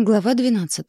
Глава 12.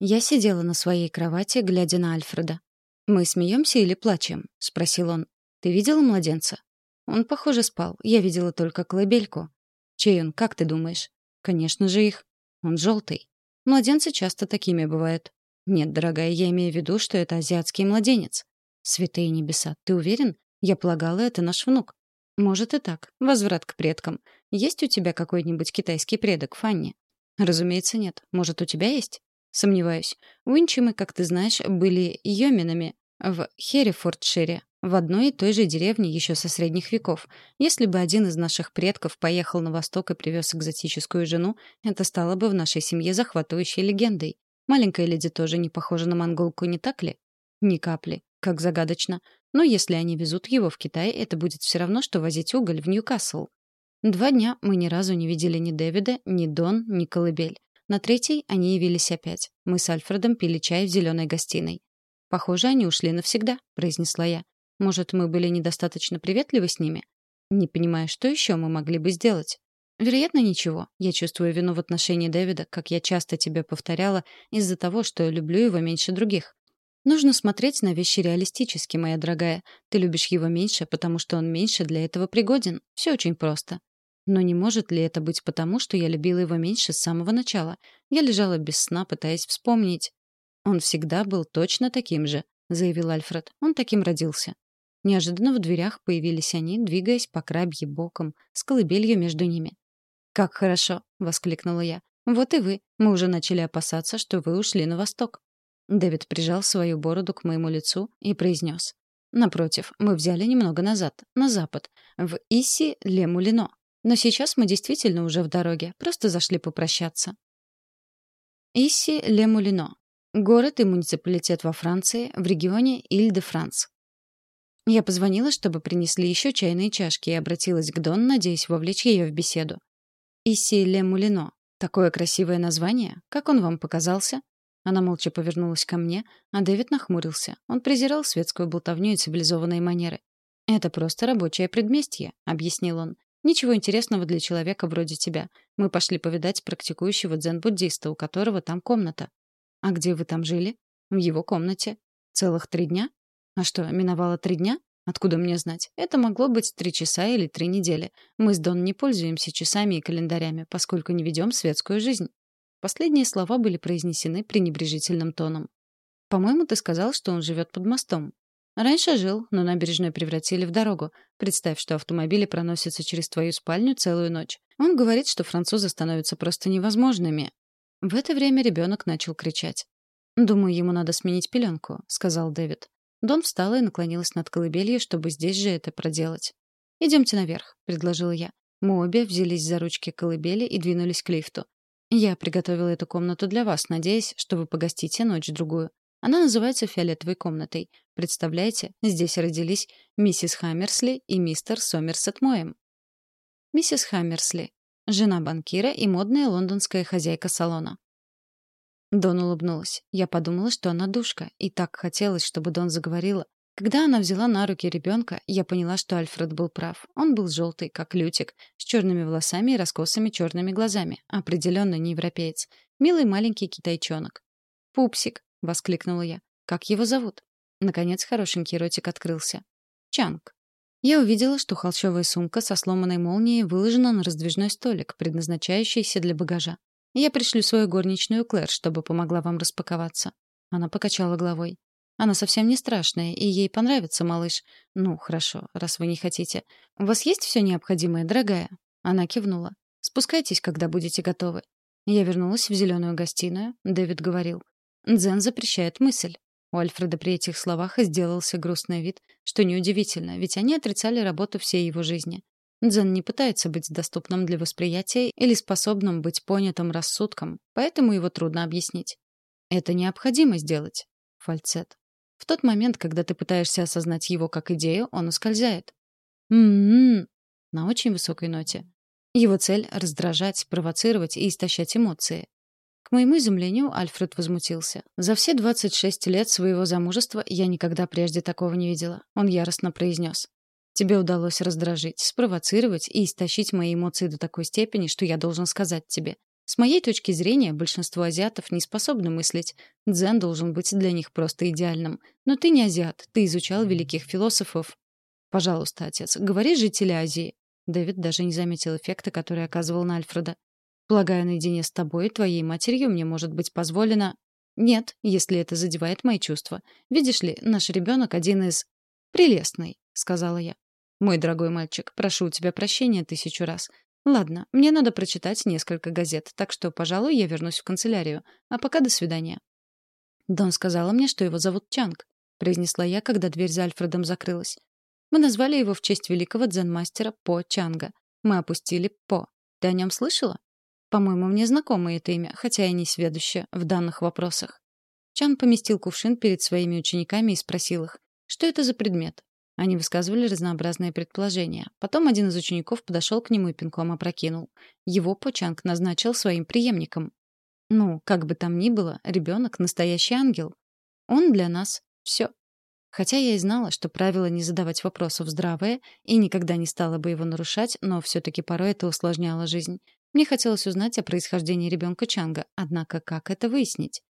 Я сидела на своей кровати, глядя на Альфреда. «Мы смеемся или плачем?» — спросил он. «Ты видела младенца?» Он, похоже, спал. Я видела только колыбельку. Чей он, как ты думаешь? Конечно же их. Он желтый. Младенцы часто такими бывают. Нет, дорогая, я имею в виду, что это азиатский младенец. Святые небеса, ты уверен? Я полагала, это наш внук. Может и так. Возврат к предкам. Есть у тебя какой-нибудь китайский предок, Фанни? Разумеется, нет. Может, у тебя есть? Сомневаюсь. Уинчимы, как ты знаешь, были йоминами в Херрифордшире, в одной и той же деревне еще со средних веков. Если бы один из наших предков поехал на восток и привез экзотическую жену, это стало бы в нашей семье захватывающей легендой. Маленькая леди тоже не похожа на монголку, не так ли? Ни капли. Как загадочно. Но если они везут его в Китай, это будет все равно, что возить уголь в Ньюкасл. Два дня мы ни разу не видели ни Дэвида, ни Дон, ни Колыбель. На третий они явились опять. Мы с Альфредом пили чай в зеленой гостиной. «Похоже, они ушли навсегда», — произнесла я. «Может, мы были недостаточно приветливы с ними?» Не понимая, что еще мы могли бы сделать. Вероятно, ничего. Я чувствую вину в отношении Дэвида, как я часто тебе повторяла, из-за того, что люблю его меньше других. Нужно смотреть на вещи реалистически, моя дорогая. Ты любишь его меньше, потому что он меньше для этого пригоден. Все очень просто. Но не может ли это быть потому, что я любила его меньше с самого начала? Я лежала без сна, пытаясь вспомнить. «Он всегда был точно таким же», — заявил Альфред. «Он таким родился». Неожиданно в дверях появились они, двигаясь по крабье боком, с колыбелью между ними. «Как хорошо!» — воскликнула я. «Вот и вы. Мы уже начали опасаться, что вы ушли на восток». Дэвид прижал свою бороду к моему лицу и произнес. «Напротив, мы взяли немного назад, на запад, в Исси-Ле-Мулино. Но сейчас мы действительно уже в дороге, просто зашли попрощаться. Исси-Ле-Мулино. Город и муниципалитет во Франции, в регионе Иль-де-Франс. Я позвонила, чтобы принесли еще чайные чашки, и обратилась к Дон, надеясь вовлечь ее в беседу. Исси-Ле-Мулино. Такое красивое название. Как он вам показался? Она молча повернулась ко мне, а Дэвид нахмурился. Он презирал светскую болтовню и цивилизованные манеры. «Это просто рабочее предместье», — объяснил он. Ничего интересного для человека вроде тебя. Мы пошли повидать практикующего дзен-буддиста, у которого там комната. А где вы там жили? В его комнате. Целых три дня? А что, миновало три дня? Откуда мне знать? Это могло быть три часа или три недели. Мы с Дон не пользуемся часами и календарями, поскольку не ведем светскую жизнь. Последние слова были произнесены пренебрежительным тоном. «По-моему, ты сказал, что он живет под мостом. Раньше жил, но набережную превратили в дорогу. Представь, что автомобили проносятся через твою спальню целую ночь. Он говорит, что французы становятся просто невозможными. В это время ребенок начал кричать. «Думаю, ему надо сменить пеленку», — сказал Дэвид. Дон встала и наклонилась над колыбелью, чтобы здесь же это проделать. «Идемте наверх», — предложила я. Мы обе взялись за ручки колыбели и двинулись к лифту. Я приготовила эту комнату для вас, надеясь, что вы погостите ночь-другую. Она называется фиолетовой комнатой. Представляете, здесь родились миссис Хаммерсли и мистер Сомерсет Моем. Миссис Хаммерсли — жена банкира и модная лондонская хозяйка салона. Дон улыбнулась. Я подумала, что она душка, и так хотелось, чтобы Дон заговорила. Когда она взяла на руки ребенка, я поняла, что Альфред был прав. Он был желтый, как лютик, с черными волосами и раскосыми черными глазами. Определенно не европеец. Милый маленький китайчонок. «Пупсик», — воскликнула я. «Как его зовут?» Наконец хорошенький ротик открылся. «Чанг». Я увидела, что холщовая сумка со сломанной молнией выложена на раздвижной столик, предназначающийся для багажа. «Я пришлю свою горничную Клэр, чтобы помогла вам распаковаться». Она покачала головой. «Она совсем не страшная, и ей понравится, малыш. Ну, хорошо, раз вы не хотите. У вас есть все необходимое, дорогая?» Она кивнула. «Спускайтесь, когда будете готовы». Я вернулась в зеленую гостиную. Дэвид говорил. Дзен запрещает мысль. У Альфреда при этих словах сделался грустный вид, что неудивительно, ведь они отрицали работу всей его жизни. Дзен не пытается быть доступным для восприятия или способным быть понятым рассудком, поэтому его трудно объяснить. Это необходимо сделать. Фальцет. В тот момент, когда ты пытаешься осознать его как идею, он ускользает. М-м-м. На очень высокой ноте. Его цель — раздражать, провоцировать и истощать эмоции. К моему изумлению Альфред возмутился. За все 26 лет своего замужества я никогда прежде такого не видела. Он яростно произнес. «Тебе удалось раздражить, спровоцировать и истощить мои эмоции до такой степени, что я должен сказать тебе. С моей точки зрения, большинство азиатов не способны мыслить. Дзен должен быть для них просто идеальным. Но ты не азиат, ты изучал великих философов. Пожалуйста, отец, говори жители Азии. Дэвид даже не заметил эффекта, который оказывал на Альфреда. Полагаю, наедине с тобой и твоей матерью мне может быть позволено... Нет, если это задевает мои чувства. Видишь ли, наш ребенок один из... Прелестный, сказала я. Мой дорогой мальчик, прошу у тебя прощения тысячу раз. Ладно, мне надо прочитать несколько газет, так что, пожалуй, я вернусь в канцелярию. А пока до свидания. Дон сказала мне, что его зовут Чанг, произнесла я, когда дверь за Альфредом закрылась. Мы назвали его в честь великого дзен-мастера По Чанга. Мы опустили По. Ты о нем слышала? По-моему, мне знакомо это имя, хотя и не сведуща в данных вопросах. Чан поместил кувшин перед своими учениками и спросил их, что это за предмет. Они высказывали разнообразные предположения. Потом один из учеников подошел к нему и пинком опрокинул. Его Почанг назначил своим преемником. Ну, как бы там ни было, ребенок — настоящий ангел. Он для нас — все. Хотя я и знала, что правило не задавать вопросов здравое, и никогда не стала бы его нарушать, но все-таки порой это усложняло жизнь. Мне хотелось узнать о происхождении ребенка Чанга, однако как это выяснить?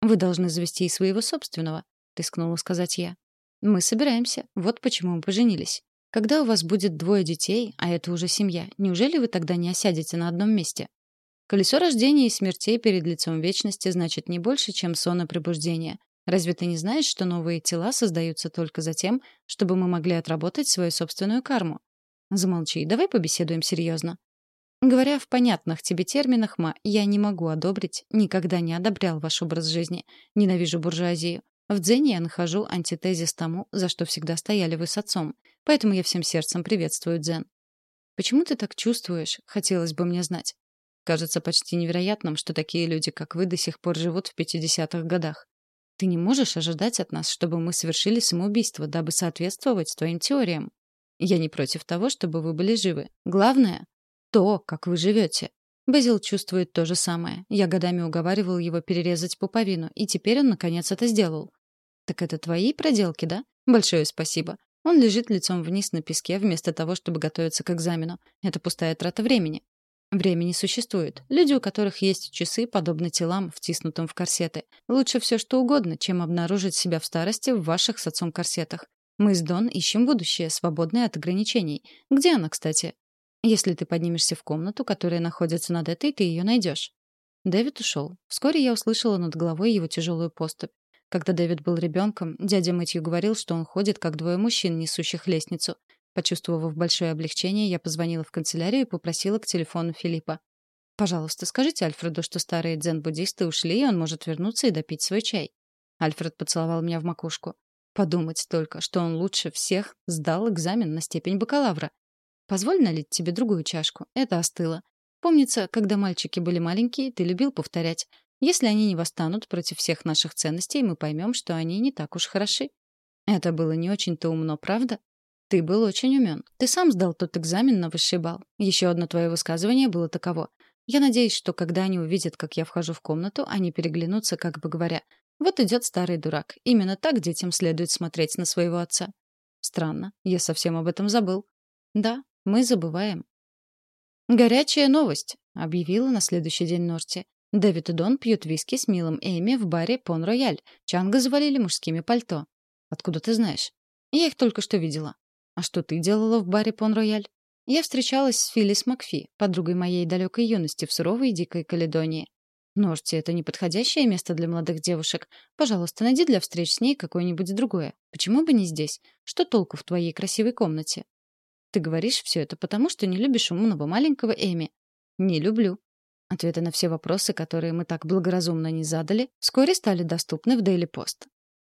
«Вы должны завести и своего собственного», — рискнула сказать я. «Мы собираемся. Вот почему мы поженились. Когда у вас будет двое детей, а это уже семья, неужели вы тогда не осядете на одном месте?» Колесо рождения и смертей перед лицом вечности значит не больше, чем сон и пробуждение. Разве ты не знаешь, что новые тела создаются только за тем, чтобы мы могли отработать свою собственную карму? Замолчи, давай побеседуем серьезно. Говоря в понятных тебе терминах, ма, я не могу одобрить, никогда не одобрял ваш образ жизни. Ненавижу буржуазию. В дзене я нахожу антитезис тому, за что всегда стояли вы с отцом. Поэтому я всем сердцем приветствую дзен. Почему ты так чувствуешь? Хотелось бы мне знать. Кажется почти невероятным, что такие люди, как вы, до сих пор живут в 50-х годах. Ты не можешь ожидать от нас, чтобы мы совершили самоубийство, дабы соответствовать твоим теориям. Я не против того, чтобы вы были живы. Главное, то, как вы живете. Безил чувствует то же самое. Я годами уговаривал его перерезать пуповину, и теперь он, наконец, это сделал. Так это твои проделки, да? Большое спасибо. Он лежит лицом вниз на песке, вместо того, чтобы готовиться к экзамену. Это пустая трата времени. Времени существует. Люди, у которых есть часы, подобны телам, втиснутым в корсеты. Лучше все что угодно, чем обнаружить себя в старости в ваших с отцом корсетах. Мы с Дон ищем будущее, свободное от ограничений. Где она, кстати? Если ты поднимешься в комнату, которая находится над этой, ты ее найдешь. Дэвид ушел. Вскоре я услышала над головой его тяжелую поступь. Когда Дэвид был ребенком, дядя Мэтью говорил, что он ходит, как двое мужчин, несущих лестницу. Почувствовав большое облегчение, я позвонила в канцелярию и попросила к телефону Филиппа. «Пожалуйста, скажите Альфреду, что старые дзен-буддисты ушли, и он может вернуться и допить свой чай». Альфред поцеловал меня в макушку. Подумать только, что он лучше всех сдал экзамен на степень бакалавра. Позволь налить тебе другую чашку. Это остыло. Помнится, когда мальчики были маленькие, ты любил повторять. Если они не восстанут против всех наших ценностей, мы поймем, что они не так уж хороши. Это было не очень-то умно, правда? Ты был очень умен. Ты сам сдал тот экзамен на высший балл. Еще одно твое высказывание было таково. Я надеюсь, что когда они увидят, как я вхожу в комнату, они переглянутся, как бы говоря, вот идет старый дурак. Именно так детям следует смотреть на своего отца. Странно, я совсем об этом забыл. Да, мы забываем. «Горячая новость», — объявила на следующий день Норти. Дэвид и Дон пьют виски с милым Эми в баре Пон-Рояль. Чанга завалили мужскими пальто. Откуда ты знаешь? Я их только что видела. А что ты делала в баре Пон-Рояль? Я встречалась с Филлис Макфи, подругой моей далекой юности в суровой и дикой Каледонии. Норти — это неподходящее место для молодых девушек. Пожалуйста, найди для встреч с ней какое-нибудь другое. Почему бы не здесь? Что толку в твоей красивой комнате? Ты говоришь все это потому, что не любишь умного маленького Эми. Не люблю. Ответы на все вопросы, которые мы так благоразумно не задали, вскоре стали доступны в Daily Post.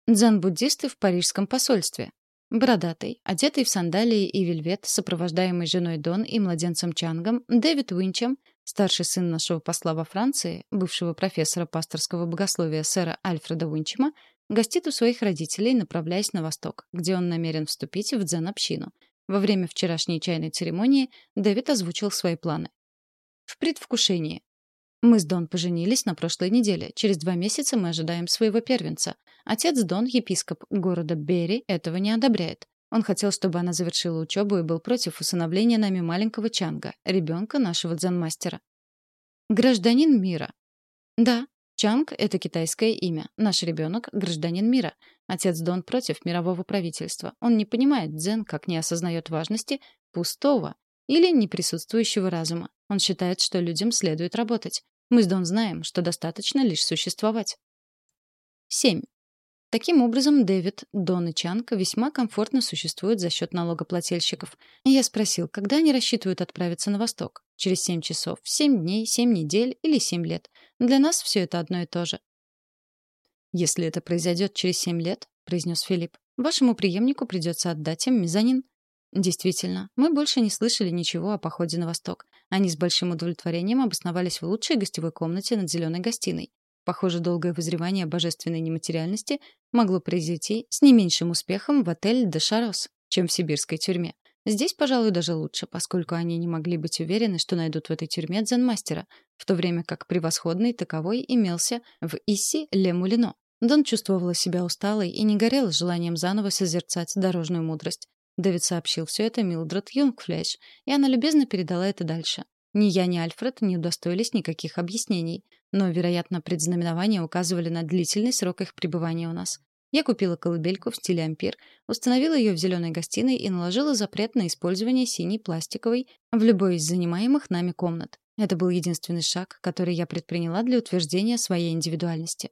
Дзен-буддисты в парижском посольстве. Бородатый, одетый в сандалии и вельвет, сопровождаемый женой Дон и младенцем Чангом, Дэвид Уинчем, старший сын нашего посла во Франции, бывшего профессора пасторского богословия сэра Альфреда Уинчема, гостит у своих родителей, направляясь на восток, где он намерен вступить в дзен-общину — во время вчерашней чайной церемонии Дэвид озвучил свои планы. В предвкушении. Мы с Дон поженились на прошлой неделе. Через два месяца мы ожидаем своего первенца. Отец Дон, епископ города Берри, этого не одобряет. Он хотел, чтобы она завершила учебу и был против усыновления нами маленького Чанга, ребенка нашего дзен-мастера. Гражданин мира. Да, Чанг — это китайское имя. Наш ребенок — гражданин мира. Отец Дон против мирового правительства. Он не понимает дзен, как не осознает важности пустого или неприсутствующего разума. Он считает, что людям следует работать. Мы с Дон знаем, что достаточно лишь существовать. 7. Таким образом, Дэвид, Дон и Чанг весьма комфортно существуют за счет налогоплательщиков. Я спросил, когда они рассчитывают отправиться на восток? Через 7 часов, 7 дней, 7 недель или 7 лет. Для нас все это одно и то же. «Если это произойдет через 7 лет», — произнес Филипп, «вашему преемнику придется отдать им мезонин». Действительно, мы больше не слышали ничего о походе на восток. Они с большим удовлетворением обосновались в лучшей гостевой комнате над зеленой гостиной. Похоже, долгое возревание божественной нематериальности могло произойти с не меньшим успехом в отель «Де Шарос», чем в сибирской тюрьме. Здесь, пожалуй, даже лучше, поскольку они не могли быть уверены, что найдут в этой тюрьме дзен-мастера, в то время как превосходный таковой имелся в Исси Ле Мулино. Дон чувствовала себя усталой и не горела желанием заново созерцать дорожную мудрость. Дэвид сообщил все это Милдред Юнгфлеш, и она любезно передала это дальше. Ни я, ни Альфред не удостоились никаких объяснений, но, вероятно, предзнаменования указывали на длительный срок их пребывания у нас. Я купила колыбельку в стиле ампир, установила ее в зеленой гостиной и наложила запрет на использование синей пластиковой в любой из занимаемых нами комнат. Это был единственный шаг, который я предприняла для утверждения своей индивидуальности.